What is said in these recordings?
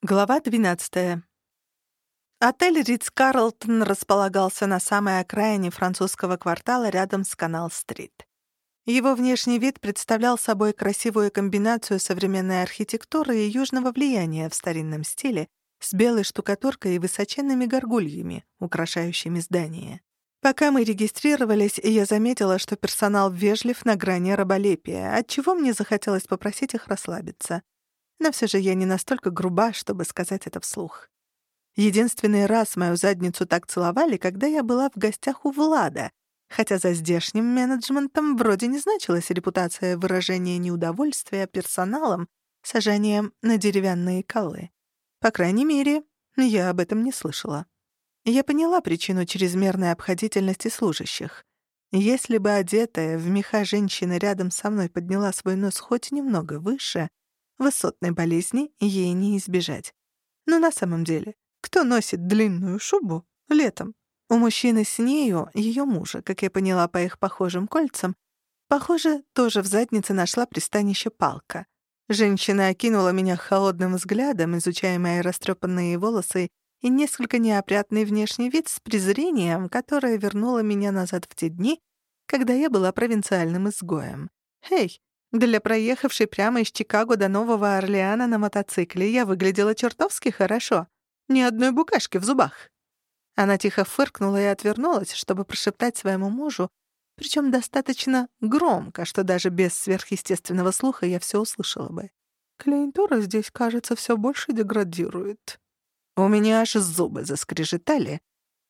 Глава 12. Отель Ридс-Карлтон располагался на самой окраине французского квартала рядом с Канал-стрит. Его внешний вид представлял собой красивую комбинацию современной архитектуры и южного влияния в старинном стиле с белой штукатуркой и высоченными горгульями, украшающими здание. Пока мы регистрировались, я заметила, что персонал вежлив на грани раболепия, отчего мне захотелось попросить их расслабиться — но все же я не настолько груба, чтобы сказать это вслух. Единственный раз мою задницу так целовали, когда я была в гостях у Влада, хотя за здешним менеджментом вроде не значилась репутация выражения неудовольствия персоналом сажанием на деревянные колы. По крайней мере, я об этом не слышала. Я поняла причину чрезмерной обходительности служащих. Если бы одетая в меха женщина рядом со мной подняла свой нос хоть немного выше, Высотной болезни ей не избежать. Но на самом деле, кто носит длинную шубу летом? У мужчины с нею, ее мужа, как я поняла по их похожим кольцам, похоже, тоже в заднице нашла пристанище палка. Женщина окинула меня холодным взглядом, изучая мои растрепанные волосы и несколько неопрятный внешний вид с презрением, которое вернуло меня назад в те дни, когда я была провинциальным изгоем. «Эй, для проехавшей прямо из Чикаго до Нового Орлеана на мотоцикле я выглядела чертовски хорошо. Ни одной букашки в зубах. Она тихо фыркнула и отвернулась, чтобы прошептать своему мужу, причем достаточно громко, что даже без сверхъестественного слуха я все услышала бы. Клиентура здесь, кажется, все больше деградирует. У меня аж зубы заскрежетали,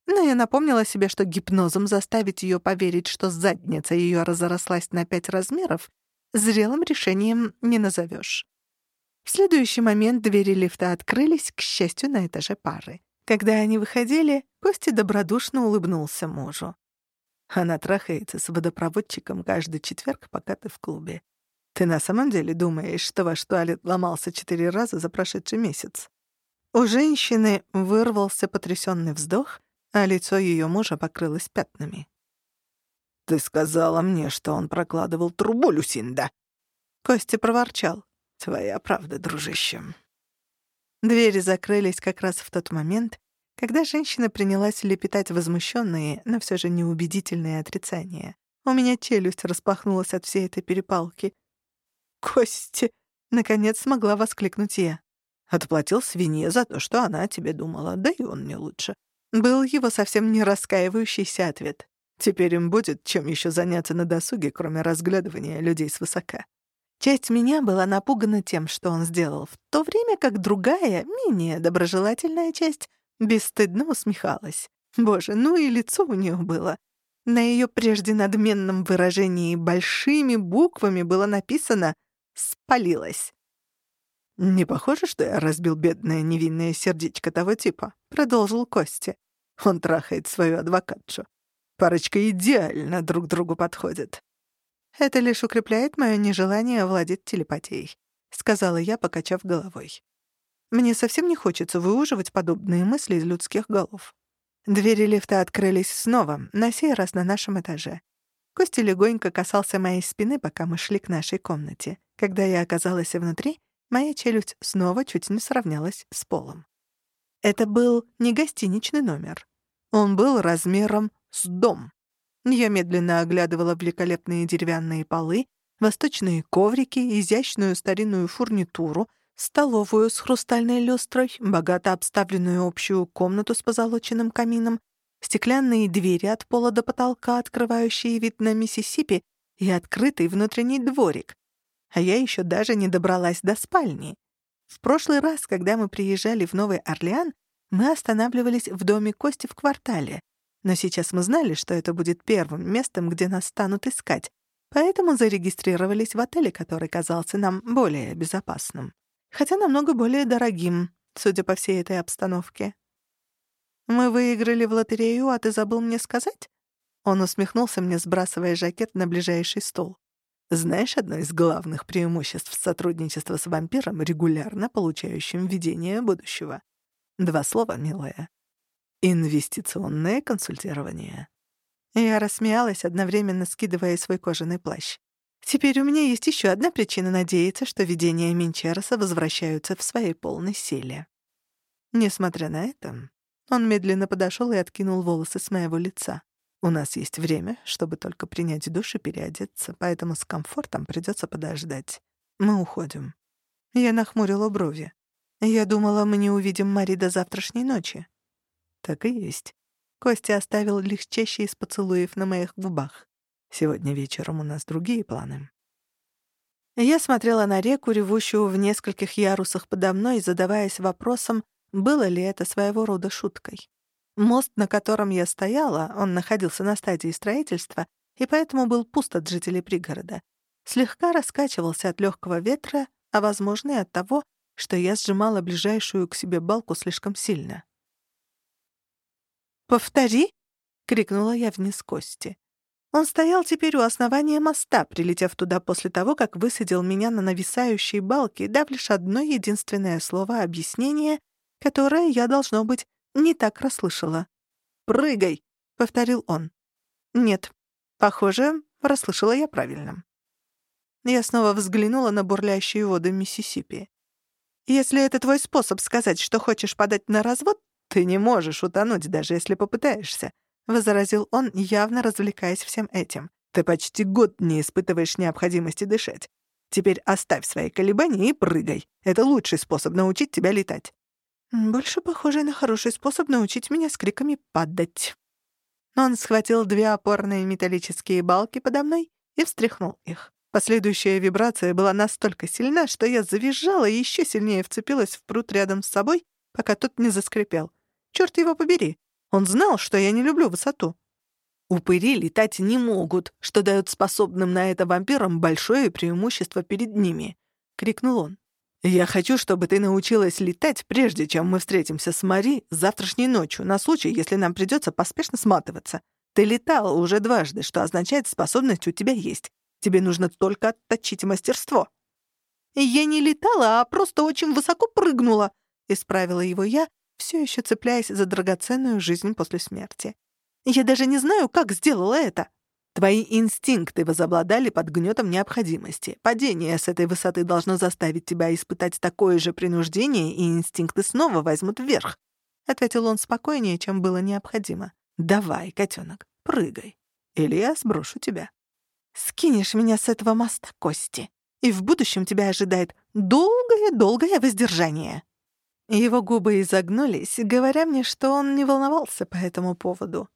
но я напомнила себе, что гипнозом заставить ее поверить, что задница ее разрослась на пять размеров, Зрелым решением не назовешь. В следующий момент двери лифта открылись, к счастью, на этаже пары. Когда они выходили, Костя добродушно улыбнулся мужу. Она трахается с водопроводчиком каждый четверг, пока ты в клубе. Ты на самом деле думаешь, что ваш туалет ломался четыре раза за прошедший месяц? У женщины вырвался потрясенный вздох, а лицо ее мужа покрылось пятнами. «Ты сказала мне, что он прокладывал трубу, Люсинда!» Костя проворчал. «Твоя правда, дружище». Двери закрылись как раз в тот момент, когда женщина принялась лепетать возмущенные, но все же неубедительные отрицания. У меня челюсть распахнулась от всей этой перепалки. «Кости!» — наконец смогла воскликнуть я. Отплатил свинье за то, что она о тебе думала, да и он мне лучше. Был его совсем не раскаивающийся ответ. Теперь им будет чем еще заняться на досуге, кроме разглядывания людей свысока. Часть меня была напугана тем, что он сделал, в то время как другая, менее доброжелательная часть, бесстыдно усмехалась. Боже, ну и лицо у нее было. На ее прежде надменном выражении большими буквами было написано «спалилась». «Не похоже, что я разбил бедное невинное сердечко того типа», — продолжил Костя. Он трахает свою адвокатшу. Парочка идеально друг другу подходит. Это лишь укрепляет мое нежелание овладеть телепатией, сказала я, покачав головой. Мне совсем не хочется выуживать подобные мысли из людских голов. Двери лифта открылись снова, на сей раз на нашем этаже. Костя легонько касался моей спины, пока мы шли к нашей комнате. Когда я оказалась внутри, моя челюсть снова чуть не сравнялась с полом. Это был не гостиничный номер. Он был размером с дом. Я медленно оглядывала великолепные деревянные полы, восточные коврики, изящную старинную фурнитуру, столовую с хрустальной люстрой, богато обставленную общую комнату с позолоченным камином, стеклянные двери от пола до потолка, открывающие вид на Миссисипи, и открытый внутренний дворик. А я еще даже не добралась до спальни. В прошлый раз, когда мы приезжали в Новый Орлеан, мы останавливались в доме Кости в квартале. Но сейчас мы знали, что это будет первым местом, где нас станут искать, поэтому зарегистрировались в отеле, который казался нам более безопасным. Хотя намного более дорогим, судя по всей этой обстановке. «Мы выиграли в лотерею, а ты забыл мне сказать?» Он усмехнулся мне, сбрасывая жакет на ближайший стол. «Знаешь одно из главных преимуществ сотрудничества с вампиром, регулярно получающим видение будущего? Два слова, милая. Инвестиционное консультирование. Я рассмеялась, одновременно скидывая свой кожаный плащ. Теперь у меня есть еще одна причина надеяться, что видения Минчероса возвращаются в своей полной силе. Несмотря на это, он медленно подошел и откинул волосы с моего лица. У нас есть время, чтобы только принять душ и переодеться, поэтому с комфортом придется подождать. Мы уходим. Я нахмурила брови. Я думала, мы не увидим Мари до завтрашней ночи. Так и есть. Костя оставил легчайший из поцелуев на моих губах. Сегодня вечером у нас другие планы. Я смотрела на реку, ревущую в нескольких ярусах подо мной, задаваясь вопросом, было ли это своего рода шуткой. Мост, на котором я стояла, он находился на стадии строительства, и поэтому был пуст от жителей пригорода. Слегка раскачивался от легкого ветра, а, возможно, и от того, что я сжимала ближайшую к себе балку слишком сильно. «Повтори!» — крикнула я вниз Кости. Он стоял теперь у основания моста, прилетев туда после того, как высадил меня на нависающей балке, дав лишь одно единственное слово объяснения, которое я, должно быть, не так расслышала. «Прыгай!» — повторил он. «Нет, похоже, расслышала я правильно». Я снова взглянула на бурлящие воды Миссисипи. «Если это твой способ сказать, что хочешь подать на развод, ты не можешь утонуть, даже если попытаешься. — возразил он, явно развлекаясь всем этим. «Ты почти год не испытываешь необходимости дышать. Теперь оставь свои колебания и прыгай. Это лучший способ научить тебя летать». «Больше похожий на хороший способ научить меня с криками падать». Он схватил две опорные металлические балки подо мной и встряхнул их. Последующая вибрация была настолько сильна, что я завизжала и еще сильнее вцепилась в пруд рядом с собой, пока тот не заскрипел. Черт его побери! Он знал, что я не люблю высоту. Упыри летать не могут, что дает способным на это вампирам большое преимущество перед ними», — крикнул он. «Я хочу, чтобы ты научилась летать, прежде чем мы встретимся с Мари завтрашней ночью, на случай, если нам придется поспешно сматываться. Ты летала уже дважды, что означает, способность у тебя есть. Тебе нужно только отточить мастерство». «Я не летала, а просто очень высоко прыгнула», — исправила его я, все еще цепляясь за драгоценную жизнь после смерти. «Я даже не знаю, как сделала это!» Твои инстинкты возобладали под гнетом необходимости. Падение с этой высоты должно заставить тебя испытать такое же принуждение, и инстинкты снова возьмут вверх», — ответил он спокойнее, чем было необходимо. «Давай, котенок, прыгай, или я сброшу тебя. Скинешь меня с этого моста, Кости, и в будущем тебя ожидает долгое-долгое воздержание». Его губы изогнулись, говоря мне, что он не волновался по этому поводу.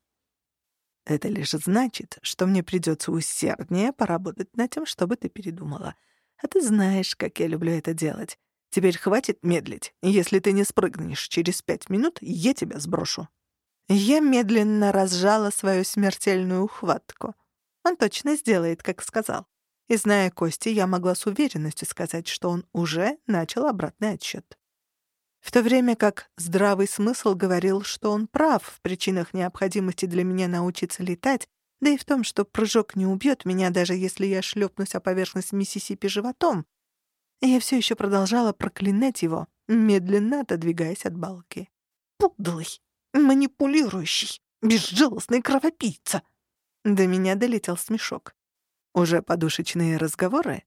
«Это лишь значит, что мне придется усерднее поработать над тем, чтобы ты передумала. А ты знаешь, как я люблю это делать. Теперь хватит медлить. Если ты не спрыгнешь через пять минут, я тебя сброшу». Я медленно разжала свою смертельную ухватку. Он точно сделает, как сказал. И зная Кости, я могла с уверенностью сказать, что он уже начал обратный отсчет в то время как здравый смысл говорил, что он прав в причинах необходимости для меня научиться летать, да и в том, что прыжок не убьет меня, даже если я шлепнусь о поверхность Миссисипи животом. Я все еще продолжала проклинать его, медленно отодвигаясь от балки. «Пудлый, манипулирующий, безжалостный кровопийца!» До меня долетел смешок. Уже подушечные разговоры?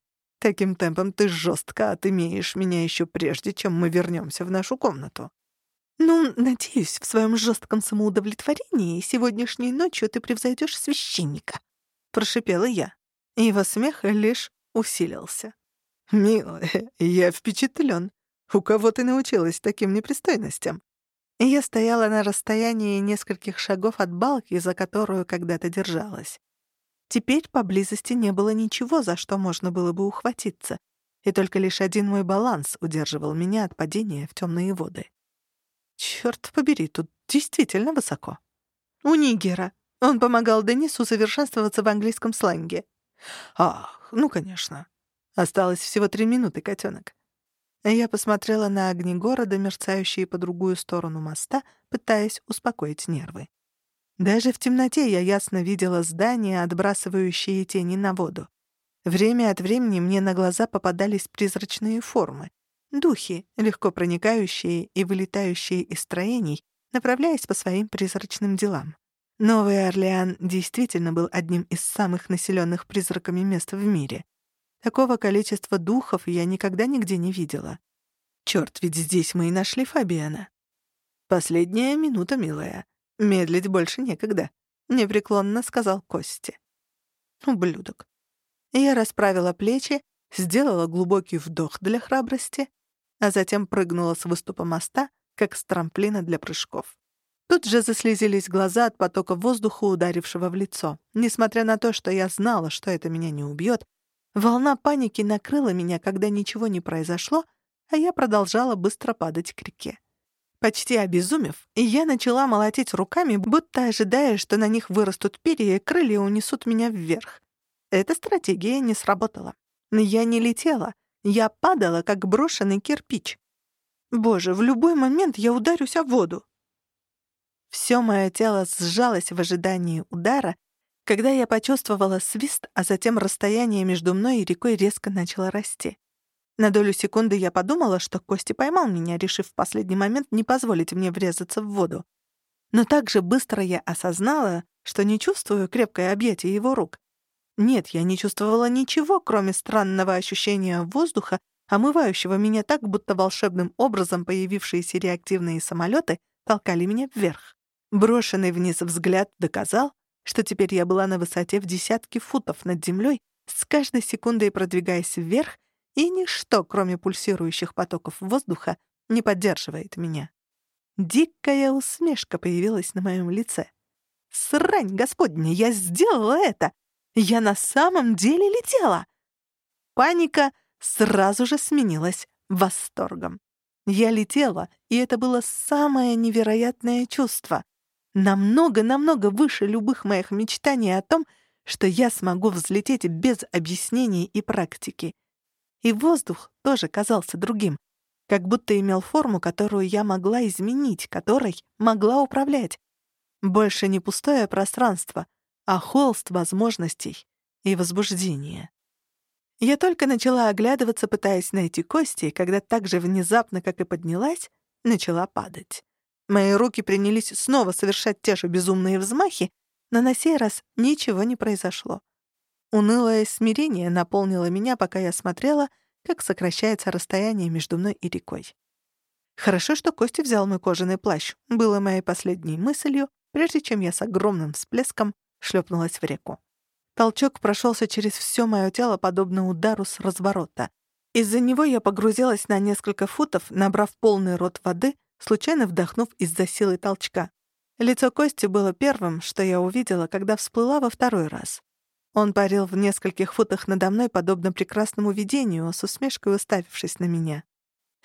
Таким темпом ты жестко отымеешь меня еще прежде, чем мы вернемся в нашу комнату. Ну, надеюсь, в своем жестком самоудовлетворении сегодняшней ночью ты превзойдешь священника, прошипела я. Его смех лишь усилился. «Милая, я впечатлен. У кого ты научилась таким непристойностям?» Я стояла на расстоянии нескольких шагов от балки, за которую когда-то держалась. Теперь поблизости не было ничего, за что можно было бы ухватиться, и только лишь один мой баланс удерживал меня от падения в темные воды. Черт побери, тут действительно высоко. У Нигера. Он помогал Денису совершенствоваться в английском сленге. Ах, ну, конечно. Осталось всего три минуты, котенок. Я посмотрела на огни города, мерцающие по другую сторону моста, пытаясь успокоить нервы. Даже в темноте я ясно видела здания, отбрасывающие тени на воду. Время от времени мне на глаза попадались призрачные формы. Духи, легко проникающие и вылетающие из строений, направляясь по своим призрачным делам. Новый Орлеан действительно был одним из самых населенных призраками мест в мире. Такого количества духов я никогда нигде не видела. Черт, ведь здесь мы и нашли Фабиана. «Последняя минута, милая. Медлить больше некогда», — непреклонно сказал Кости. Ублюдок. Я расправила плечи, сделала глубокий вдох для храбрости, а затем прыгнула с выступа моста, как с трамплина для прыжков. Тут же заслезились глаза от потока воздуха, ударившего в лицо. Несмотря на то, что я знала, что это меня не убьет, волна паники накрыла меня, когда ничего не произошло, а я продолжала быстро падать к реке. Почти обезумев, я начала молотить руками, будто ожидая, что на них вырастут перья и крылья унесут меня вверх. Эта стратегия не сработала. Я не летела, я падала, как брошенный кирпич. Боже, в любой момент я ударюсь о воду. Всё моё тело сжалось в ожидании удара, когда я почувствовала свист, а затем расстояние между мной и рекой резко начало расти. На долю секунды я подумала, что Кости поймал меня, решив в последний момент не позволить мне врезаться в воду. Но также быстро я осознала, что не чувствую крепкое объятие его рук. Нет, я не чувствовала ничего, кроме странного ощущения воздуха, омывающего меня так, будто волшебным образом появившиеся реактивные самолеты толкали меня вверх. Брошенный вниз взгляд доказал, что теперь я была на высоте в десятки футов над землей, с каждой секундой продвигаясь вверх и ничто, кроме пульсирующих потоков воздуха, не поддерживает меня. Дикая усмешка появилась на моем лице. «Срань, господня, я сделала это! Я на самом деле летела!» Паника сразу же сменилась восторгом. Я летела, и это было самое невероятное чувство. Намного-намного выше любых моих мечтаний о том, что я смогу взлететь без объяснений и практики. И воздух тоже казался другим, как будто имел форму, которую я могла изменить, которой могла управлять. Больше не пустое пространство, а холст возможностей и возбуждения. Я только начала оглядываться, пытаясь найти кости, когда так же внезапно, как и поднялась, начала падать. Мои руки принялись снова совершать те же безумные взмахи, но на сей раз ничего не произошло. Унылое смирение наполнило меня, пока я смотрела, как сокращается расстояние между мной и рекой. Хорошо, что Костя взял мой кожаный плащ, было моей последней мыслью, прежде чем я с огромным всплеском шлепнулась в реку. Толчок прошелся через все мое тело, подобно удару с разворота. Из-за него я погрузилась на несколько футов, набрав полный рот воды, случайно вдохнув из-за силы толчка. Лицо Кости было первым, что я увидела, когда всплыла во второй раз. Он парил в нескольких футах надо мной, подобно прекрасному видению, с усмешкой уставившись на меня.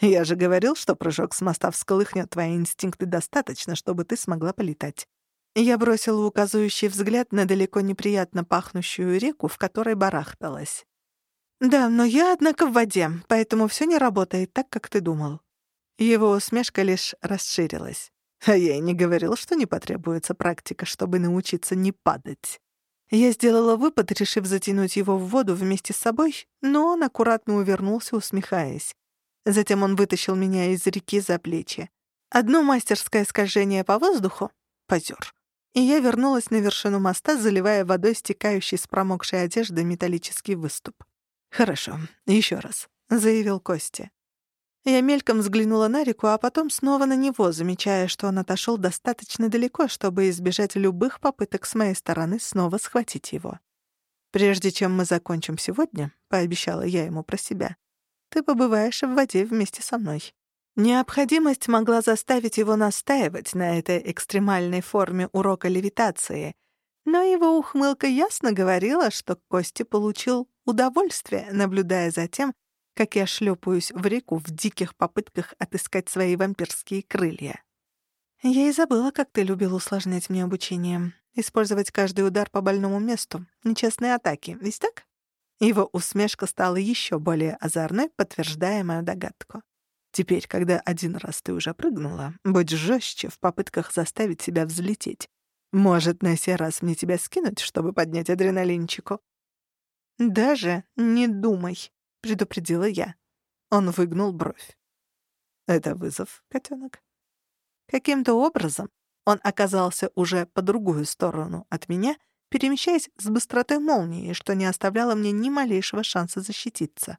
«Я же говорил, что прыжок с моста всколыхнет твои инстинкты достаточно, чтобы ты смогла полетать». Я бросила указывающий взгляд на далеко неприятно пахнущую реку, в которой барахталась. «Да, но я, однако, в воде, поэтому все не работает так, как ты думал». Его усмешка лишь расширилась. А я и не говорил, что не потребуется практика, чтобы научиться не падать. Я сделала выпад, решив затянуть его в воду вместе с собой, но он аккуратно увернулся, усмехаясь. Затем он вытащил меня из реки за плечи. Одно мастерское скольжение по воздуху — позер. И я вернулась на вершину моста, заливая водой стекающий с промокшей одежды металлический выступ. «Хорошо, еще раз», — заявил Костя. Я мельком взглянула на реку, а потом снова на него, замечая, что он отошел достаточно далеко, чтобы избежать любых попыток с моей стороны снова схватить его. «Прежде чем мы закончим сегодня», — пообещала я ему про себя, «ты побываешь в воде вместе со мной». Необходимость могла заставить его настаивать на этой экстремальной форме урока левитации, но его ухмылка ясно говорила, что Кости получил удовольствие, наблюдая за тем, как я шлепаюсь в реку в диких попытках отыскать свои вампирские крылья. Я и забыла, как ты любил усложнять мне обучение. Использовать каждый удар по больному месту. Нечестные атаки, ведь так? Его усмешка стала еще более озорной, подтверждая мою догадку. Теперь, когда один раз ты уже прыгнула, будь жестче в попытках заставить себя взлететь. Может, на сей раз мне тебя скинуть, чтобы поднять адреналинчику? Даже не думай. — предупредила я. Он выгнул бровь. «Это вызов, котенок?» Каким-то образом он оказался уже по другую сторону от меня, перемещаясь с быстротой молнии, что не оставляло мне ни малейшего шанса защититься.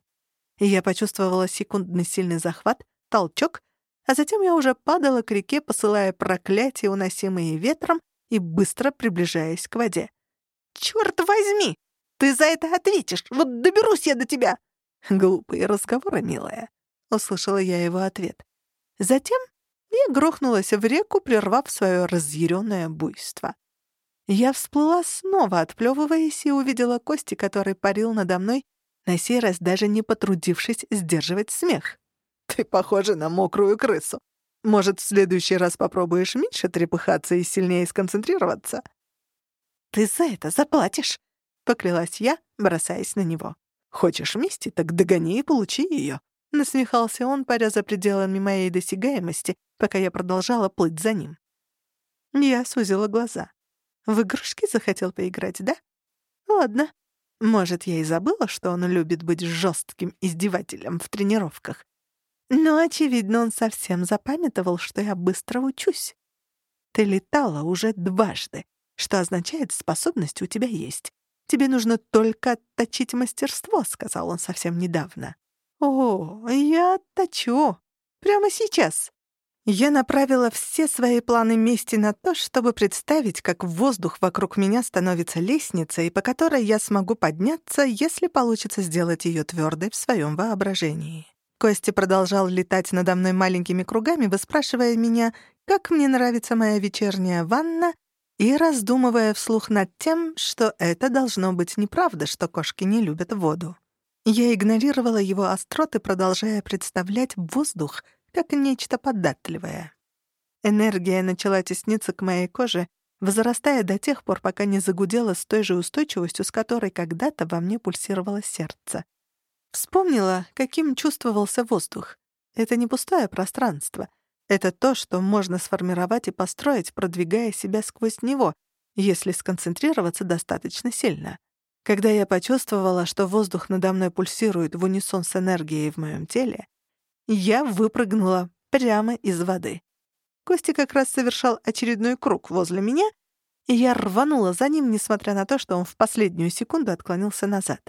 И я почувствовала секундный сильный захват, толчок, а затем я уже падала к реке, посылая проклятия, уносимые ветром, и быстро приближаясь к воде. «Чёрт возьми! Ты за это ответишь! Вот доберусь я до тебя!» «Глупые разговоры, милая», — услышала я его ответ. Затем я грохнулась в реку, прервав свое разъяренное буйство. Я всплыла снова, отплевываясь, и увидела Кости, который парил надо мной, на сей раз даже не потрудившись сдерживать смех. «Ты похожа на мокрую крысу. Может, в следующий раз попробуешь меньше трепыхаться и сильнее сконцентрироваться?» «Ты за это заплатишь», — поклялась я, бросаясь на него. «Хочешь мести, так догони и получи ее», — насмехался он, паря за пределами моей досягаемости, пока я продолжала плыть за ним. Я сузила глаза. В игрушки захотел поиграть, да? Ладно. Может, я и забыла, что он любит быть жестким издевателем в тренировках. Но, очевидно, он совсем запамятовал, что я быстро учусь. Ты летала уже дважды, что означает, способность у тебя есть. Тебе нужно только отточить мастерство», — сказал он совсем недавно. «О, я отточу. Прямо сейчас». Я направила все свои планы мести на то, чтобы представить, как воздух вокруг меня становится лестницей, по которой я смогу подняться, если получится сделать ее твердой в своем воображении. Костя продолжал летать надо мной маленькими кругами, выспрашивая меня, как мне нравится моя вечерняя ванна и раздумывая вслух над тем, что это должно быть неправда, что кошки не любят воду. Я игнорировала его остроты, продолжая представлять воздух как нечто податливое. Энергия начала тесниться к моей коже, возрастая до тех пор, пока не загудела с той же устойчивостью, с которой когда-то во мне пульсировало сердце. Вспомнила, каким чувствовался воздух. Это не пустое пространство — это то, что можно сформировать и построить, продвигая себя сквозь него, если сконцентрироваться достаточно сильно. Когда я почувствовала, что воздух надо мной пульсирует в унисон с энергией в моем теле, я выпрыгнула прямо из воды. Костя как раз совершал очередной круг возле меня, и я рванула за ним, несмотря на то, что он в последнюю секунду отклонился назад.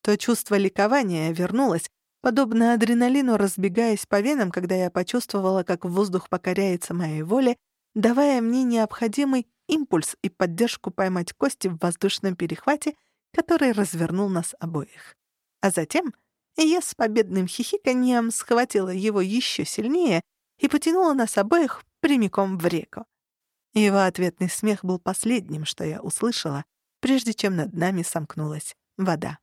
То чувство ликования вернулось, подобно адреналину разбегаясь по венам, когда я почувствовала, как воздух покоряется моей воле, давая мне необходимый импульс и поддержку поймать кости в воздушном перехвате, который развернул нас обоих. А затем я с победным хихиканьем схватила его еще сильнее и потянула нас обоих прямиком в реку. Его ответный смех был последним, что я услышала, прежде чем над нами сомкнулась вода.